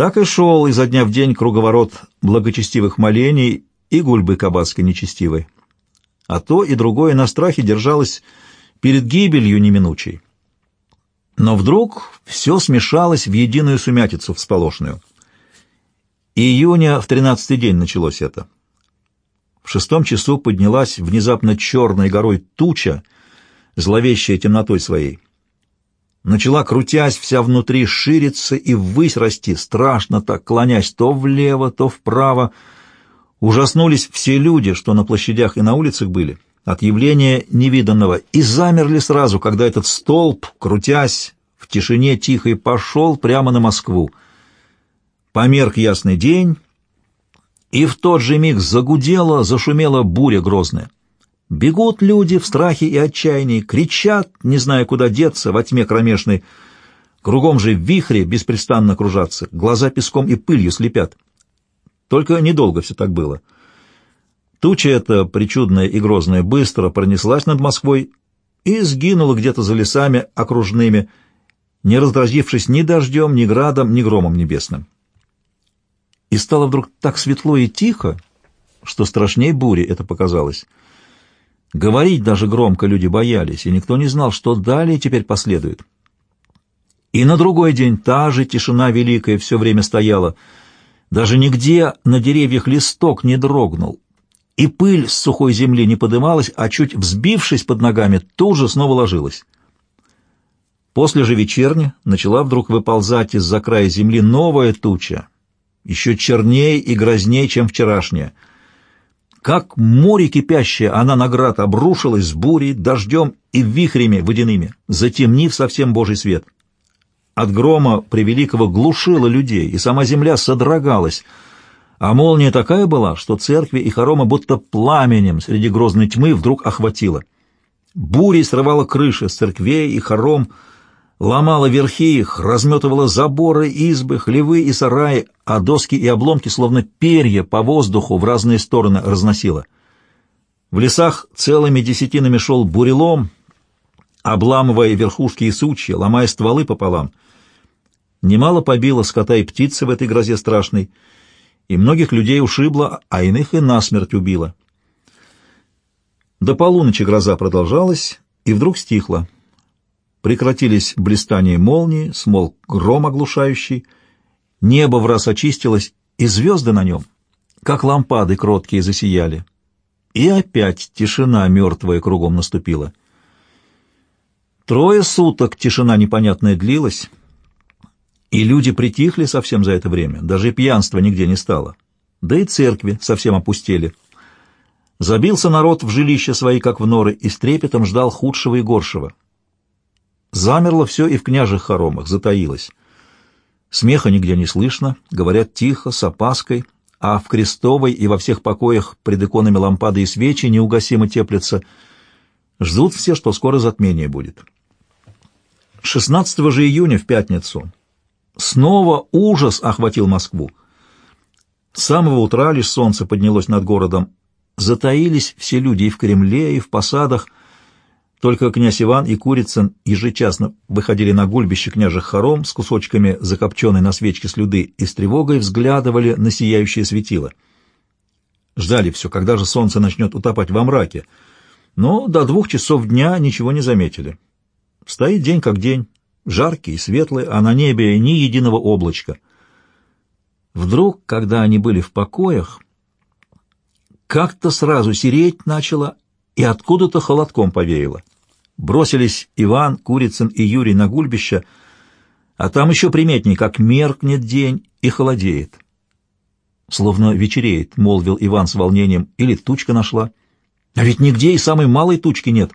Так и шел изо дня в день круговорот благочестивых молений и гульбы кабацкой нечестивой. А то и другое на страхе держалось перед гибелью неминучей. Но вдруг все смешалось в единую сумятицу всполошную. Июня в тринадцатый день началось это. В шестом часу поднялась внезапно черной горой туча, зловещая темнотой своей. Начала, крутясь, вся внутри шириться и ввысь расти, страшно так, клонясь то влево, то вправо. Ужаснулись все люди, что на площадях и на улицах были, от явления невиданного, и замерли сразу, когда этот столб, крутясь, в тишине тихо и пошел прямо на Москву. Померк ясный день, и в тот же миг загудела, зашумела буря грозная. Бегут люди в страхе и отчаянии, кричат, не зная, куда деться, во тьме кромешной. Кругом же вихри беспрестанно кружатся, глаза песком и пылью слепят. Только недолго все так было. Туча эта, причудная и грозная, быстро пронеслась над Москвой и сгинула где-то за лесами окружными, не раздражившись ни дождем, ни градом, ни громом небесным. И стало вдруг так светло и тихо, что страшней бури это показалось. Говорить даже громко люди боялись, и никто не знал, что далее теперь последует. И на другой день та же тишина великая все время стояла. Даже нигде на деревьях листок не дрогнул, и пыль с сухой земли не подымалась, а чуть взбившись под ногами, тут же снова ложилась. После же вечерни начала вдруг выползать из-за края земли новая туча, еще чернее и грознее, чем вчерашняя — как море кипящее, она на град обрушилась с бурей, дождем и вихрями водяными, затемнив совсем Божий свет. От грома превеликого глушило людей, и сама земля содрогалась, а молния такая была, что церкви и хоромы будто пламенем среди грозной тьмы вдруг охватило. Бурей срывала крыши с церквей и хором, ломала верхи их, разметывала заборы, избы, хлевы и сараи, а доски и обломки, словно перья, по воздуху в разные стороны разносила. В лесах целыми десятинами шел бурелом, обламывая верхушки и сучья, ломая стволы пополам. Немало побило скота и птицы в этой грозе страшной, и многих людей ушибло, а иных и насмерть убило. До полуночи гроза продолжалась, и вдруг стихла. Прекратились блистание молнии, смолк гром оглушающий, небо в раз очистилось, и звезды на нем, как лампады кроткие, засияли. И опять тишина мертвая кругом наступила. Трое суток тишина непонятная длилась, и люди притихли совсем за это время, даже пьянства нигде не стало. Да и церкви совсем опустели. Забился народ в жилище свои, как в норы, и с трепетом ждал худшего и горшего. Замерло все и в княжих хоромах, затаилось. Смеха нигде не слышно, говорят тихо, с опаской, а в крестовой и во всех покоях пред иконами лампады и свечи неугасимо теплятся. Ждут все, что скоро затмение будет. 16 же июня в пятницу снова ужас охватил Москву. С самого утра лишь солнце поднялось над городом. Затаились все люди и в Кремле, и в посадах — только князь Иван и Курицын ежечасно выходили на гульбище княжих хором с кусочками закопченной на свечке слюды и с тревогой взглядывали на сияющее светило. Ждали все, когда же солнце начнет утопать во мраке, но до двух часов дня ничего не заметили. Стоит день как день, жаркий и светлый, а на небе ни единого облачка. Вдруг, когда они были в покоях, как-то сразу сереть начало, и откуда-то холодком повеяло. Бросились Иван, Курицын и Юрий на гульбище, а там еще приметней, как меркнет день и холодеет. Словно вечереет, — молвил Иван с волнением, — или тучка нашла. А ведь нигде и самой малой тучки нет.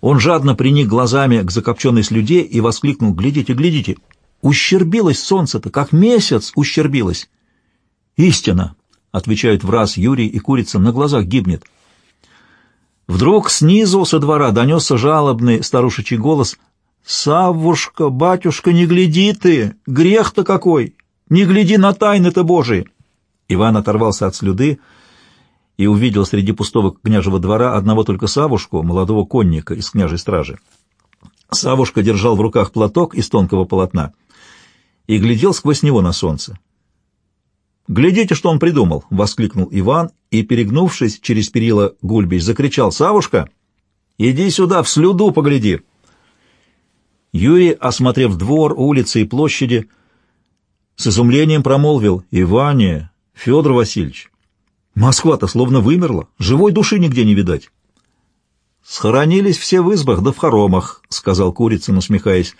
Он жадно приник глазами к закопченной слюде и воскликнул, «Глядите, глядите! Ущербилось солнце-то, как месяц ущербилось!» «Истина!» — отвечают в раз Юрий и Курица, — «на глазах гибнет». Вдруг снизу со двора донесся жалобный старушечий голос. «Саввушка, батюшка, не гляди ты! Грех-то какой! Не гляди на тайны-то Божии!» Иван оторвался от слюды и увидел среди пустого княжего двора одного только Савушку, молодого конника из княжей стражи. Савушка держал в руках платок из тонкого полотна и глядел сквозь него на солнце. «Глядите, что он придумал!» — воскликнул Иван и, перегнувшись через перила Гульбич, закричал «Савушка, иди сюда, в слюду погляди!» Юрий, осмотрев двор, улицы и площади, с изумлением промолвил «Иване, Федор Васильевич, Москва-то словно вымерла, живой души нигде не видать». «Схоронились все в избах да в хоромах», — сказал Курицын, усмехаясь.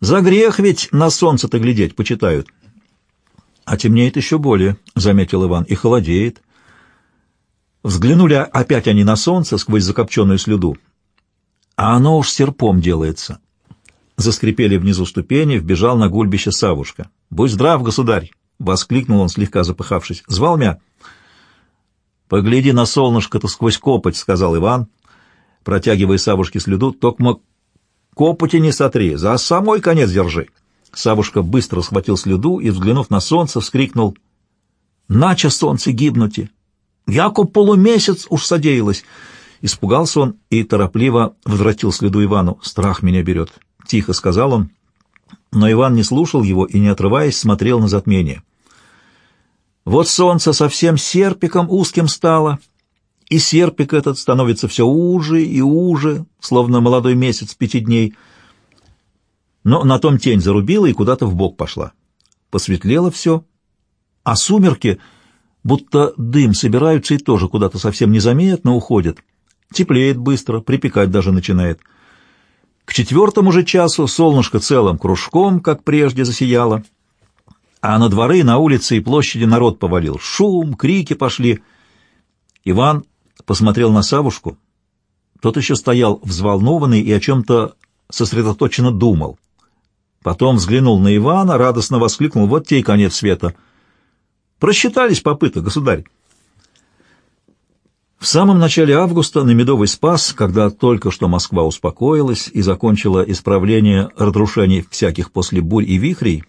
«За грех ведь на солнце-то глядеть почитают». «А темнеет еще более», — заметил Иван, — «и холодеет». Взглянули опять они на солнце сквозь закопченную слюду, а оно уж серпом делается. Заскрипели внизу ступени, вбежал на гульбище Савушка. «Будь здрав, государь!» — воскликнул он, слегка запыхавшись. «Звал меня?» «Погляди на солнышко-то сквозь копоть», — сказал Иван, протягивая Савушке слюду. «Токмо копоти не сотри, за самой конец держи». Савушка быстро схватил слюду и, взглянув на солнце, вскрикнул. «Наче солнце гибнути! Яко полумесяц уж содеялось!» Испугался он и торопливо возвратил следу Ивану. «Страх меня берет», — тихо сказал он. Но Иван не слушал его и, не отрываясь, смотрел на затмение. Вот солнце совсем серпиком узким стало, и серпик этот становится все уже и уже, словно молодой месяц пяти дней — но на том тень зарубила и куда-то в бок пошла. Посветлело все, а сумерки, будто дым собираются и тоже куда-то совсем незаметно уходят. Теплеет быстро, припекать даже начинает. К четвертому же часу солнышко целым кружком, как прежде, засияло, а на дворы, на улице и площади народ повалил. Шум, крики пошли. Иван посмотрел на Савушку. Тот еще стоял взволнованный и о чем-то сосредоточенно думал. Потом взглянул на Ивана, радостно воскликнул, вот те и конец света. Просчитались попыты, государь. В самом начале августа на Медовый Спас, когда только что Москва успокоилась и закончила исправление разрушений всяких после бурь и вихрей,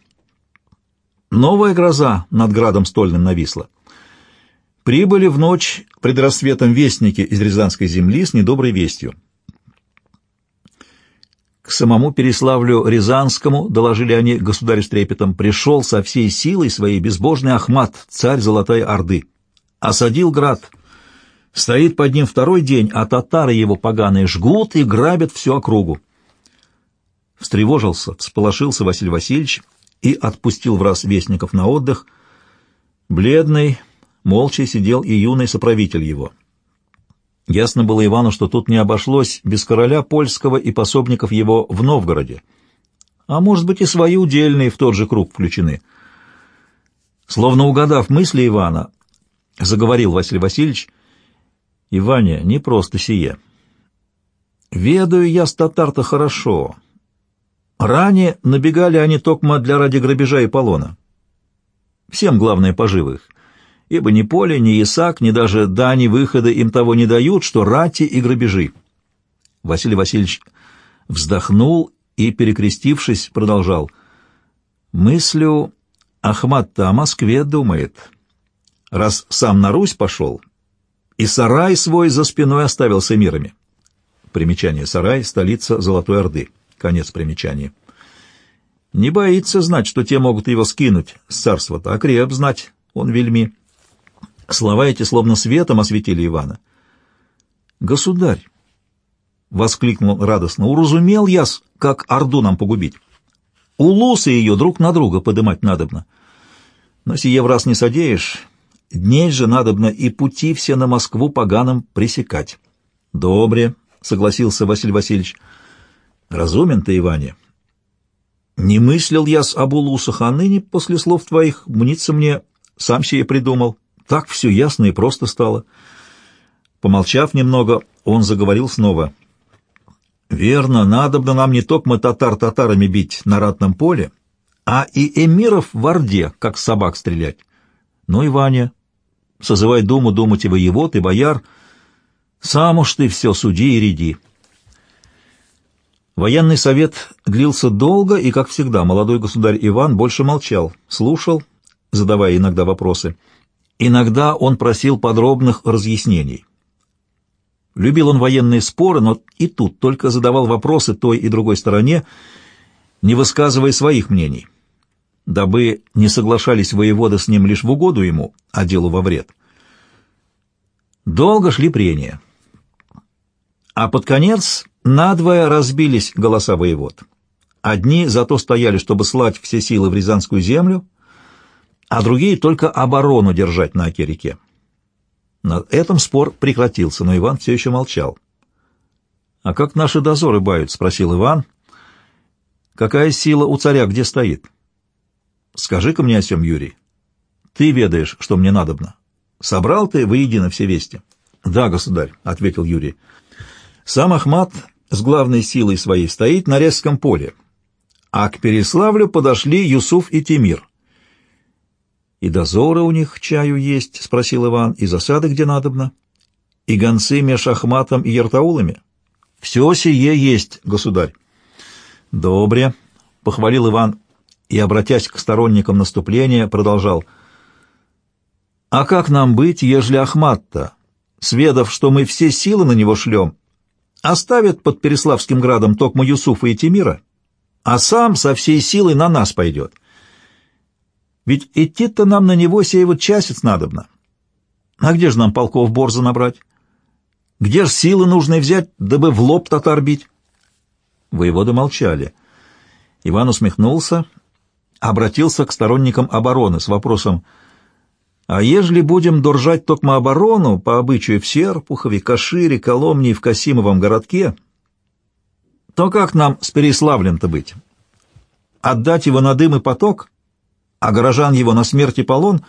новая гроза над градом стольным нависла. Прибыли в ночь пред рассветом вестники из Рязанской земли с недоброй вестью. К самому Переславлю Рязанскому, доложили они государю с трепетом, пришел со всей силой своей безбожный Ахмат, царь Золотой Орды. Осадил град. Стоит под ним второй день, а татары его поганые жгут и грабят всю округу. Встревожился, всполошился Василий Васильевич и отпустил в раз вестников на отдых. Бледный, молча сидел и юный соправитель его — Ясно было Ивану, что тут не обошлось без короля польского и пособников его в Новгороде. А может быть и свои удельные в тот же круг включены. Словно угадав мысли Ивана, заговорил Василий Васильевич, «Иваня, не просто сие. Ведаю я с татар-то хорошо. Ранее набегали они токмо для ради грабежа и полона. Всем главное поживы их ибо ни поле, ни Исаак, ни даже дани выхода им того не дают, что рати и грабежи. Василий Васильевич вздохнул и, перекрестившись, продолжал. «Мыслю, Ахмат-то о Москве думает. Раз сам на Русь пошел, и сарай свой за спиной оставил с эмирами». Примечание «Сарай» — столица Золотой Орды. Конец примечания. Не боится знать, что те могут его скинуть с царства-то, а креп знать, он вельми. Слова эти словно светом осветили Ивана. «Государь!» — воскликнул радостно. «Уразумел я, как Орду нам погубить. Улусы ее друг на друга подымать надобно. Но сие в раз не содеешь. Дней же надобно и пути все на Москву поганым пресекать». «Добре», — согласился Василий Васильевич. «Разумен ты, Иване. Не мыслил я с об улусах, а ныне, после слов твоих, мнится мне, сам сие придумал». Так все ясно и просто стало. Помолчав немного, он заговорил снова. «Верно, надо бы нам не только татар татарами бить на ратном поле, а и эмиров в Орде, как собак стрелять. Ну и Ваня, созывай думу думать и воевод, и бояр, сам уж ты все суди и ряди». Военный совет длился долго, и, как всегда, молодой государь Иван больше молчал, слушал, задавая иногда вопросы — Иногда он просил подробных разъяснений. Любил он военные споры, но и тут только задавал вопросы той и другой стороне, не высказывая своих мнений. дабы не соглашались воеводы с ним лишь в угоду ему, а делу во вред. Долго шли прения. А под конец надвое разбились голоса воевод. Одни зато стояли, чтобы слать все силы в Рязанскую землю, а другие только оборону держать на Оке-реке. На этом спор прекратился, но Иван все еще молчал. «А как наши дозоры бают?» — спросил Иван. «Какая сила у царя где стоит?» «Скажи-ка мне о сем, Юрий. Ты ведаешь, что мне надобно. Собрал ты воедино все вести?» «Да, государь», — ответил Юрий. «Сам Ахмат с главной силой своей стоит на резком поле, а к Переславлю подошли Юсуф и Тимир». «И дозоры у них чаю есть?» — спросил Иван. «И засады где надобно? И гонцы меж Ахматом и Ертаулами?» «Все сие есть, государь». «Добре», — похвалил Иван и, обратясь к сторонникам наступления, продолжал. «А как нам быть, ежели Ахмат-то, сведав, что мы все силы на него шлем, оставит под Переславским градом Токма Юсуфа и Тимира, а сам со всей силой на нас пойдет?» Ведь идти-то нам на него сей вот часец надобно. А где же нам полков борза набрать? Где ж силы нужны взять, дабы в лоб татар бить? Воеводы молчали. Иван усмехнулся, обратился к сторонникам обороны с вопросом «А ежели будем держать токмо оборону по обычаю в Серпухове, Кашире, Коломне и в Касимовом городке, то как нам с Переславлем-то быть? Отдать его на дым и поток?» А горожан его на смерть и полон?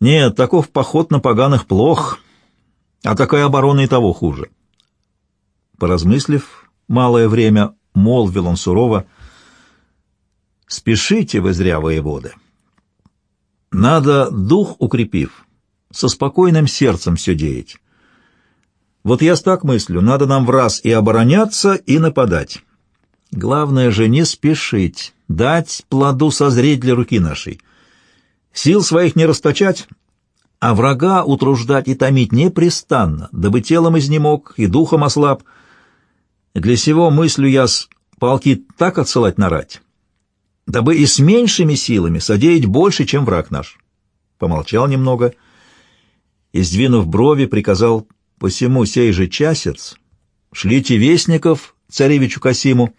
Нет, таков поход на поганых плох, а такая оборона и того хуже. Поразмыслив малое время, молвил он сурово, «Спешите вы зря, воеводы. Надо, дух укрепив, со спокойным сердцем все деять. Вот я так мыслю, надо нам в раз и обороняться, и нападать. Главное же не спешить» дать плоду созреть для руки нашей. Сил своих не расточать, а врага утруждать и томить непрестанно, дабы телом изнемог и духом ослаб. Для сего мыслю я с полки так отсылать на рать, дабы и с меньшими силами содеять больше, чем враг наш. Помолчал немного и, сдвинув брови, приказал посему сей же часец шлите вестников царевичу Касиму,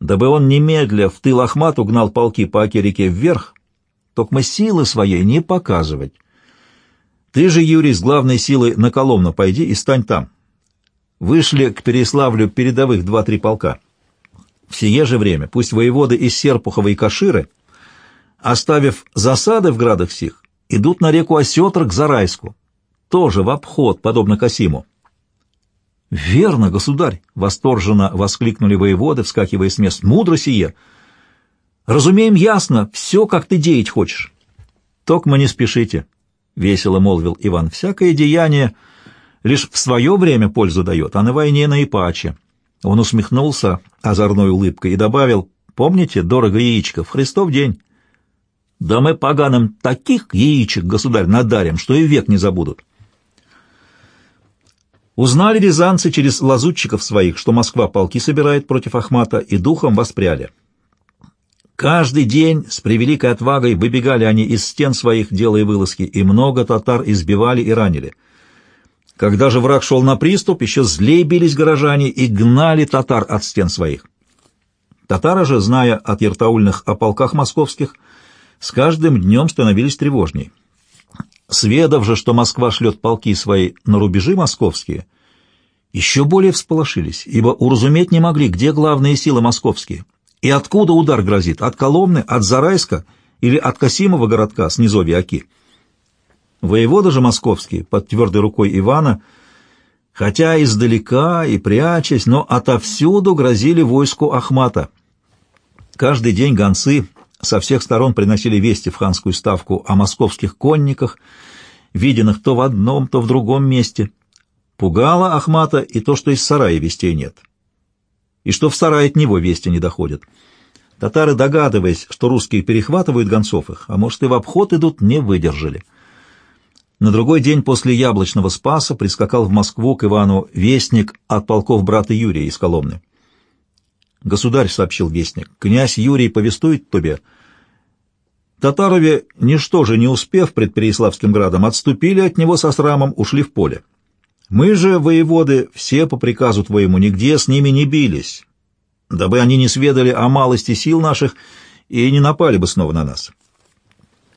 дабы он немедля в тыл Ахмату гнал полки по Оке-реке вверх, только силы своей не показывать. Ты же, Юрий, с главной силой на Коломну пойди и стань там. Вышли к Переславлю передовых два-три полка. В сие же время пусть воеводы из Серпухова и Каширы, оставив засады в градах сих, идут на реку Осетр к Зарайску, тоже в обход, подобно Касиму. «Верно, государь!» — восторженно воскликнули воеводы, вскакивая с мест. «Мудро сие! Разумеем ясно, все, как ты деять хочешь». «Токма не спешите», — весело молвил Иван. «Всякое деяние лишь в свое время пользу дает, а на войне наипаче». Он усмехнулся озорной улыбкой и добавил, «Помните, дорого яичко, в Христов день?» «Да мы поганым таких яичек, государь, надарим, что и век не забудут». Узнали рязанцы через лазутчиков своих, что Москва полки собирает против Ахмата, и духом воспряли. Каждый день с превеликой отвагой выбегали они из стен своих, делая вылазки, и много татар избивали и ранили. Когда же враг шел на приступ, еще злей бились горожане и гнали татар от стен своих. Татары же, зная от ертаульных о полках московских, с каждым днем становились тревожней. Сведав же, что Москва шлет полки свои на рубежи московские, еще более всполошились, ибо уразуметь не могли, где главные силы московские, и откуда удар грозит, от Коломны, от Зарайска или от Касимова городка с низовья Оки. Воевода же московский, под твердой рукой Ивана, хотя издалека и прячась, но отовсюду грозили войску Ахмата. Каждый день гонцы со всех сторон приносили вести в ханскую ставку о московских конниках, виденных то в одном, то в другом месте. Пугало Ахмата и то, что из сарая вестей нет, и что в сарае от него вести не доходят. Татары, догадываясь, что русские перехватывают гонцов их, а может и в обход идут, не выдержали. На другой день после Яблочного Спаса прискакал в Москву к Ивану вестник от полков брата Юрия из Коломны. «Государь», — сообщил вестник, — «князь Юрий повествует тебе, Татарове, ничто же не успев пред Переяславским градом, отступили от него со срамом, ушли в поле. Мы же, воеводы, все по приказу твоему нигде с ними не бились, дабы они не сведали о малости сил наших и не напали бы снова на нас.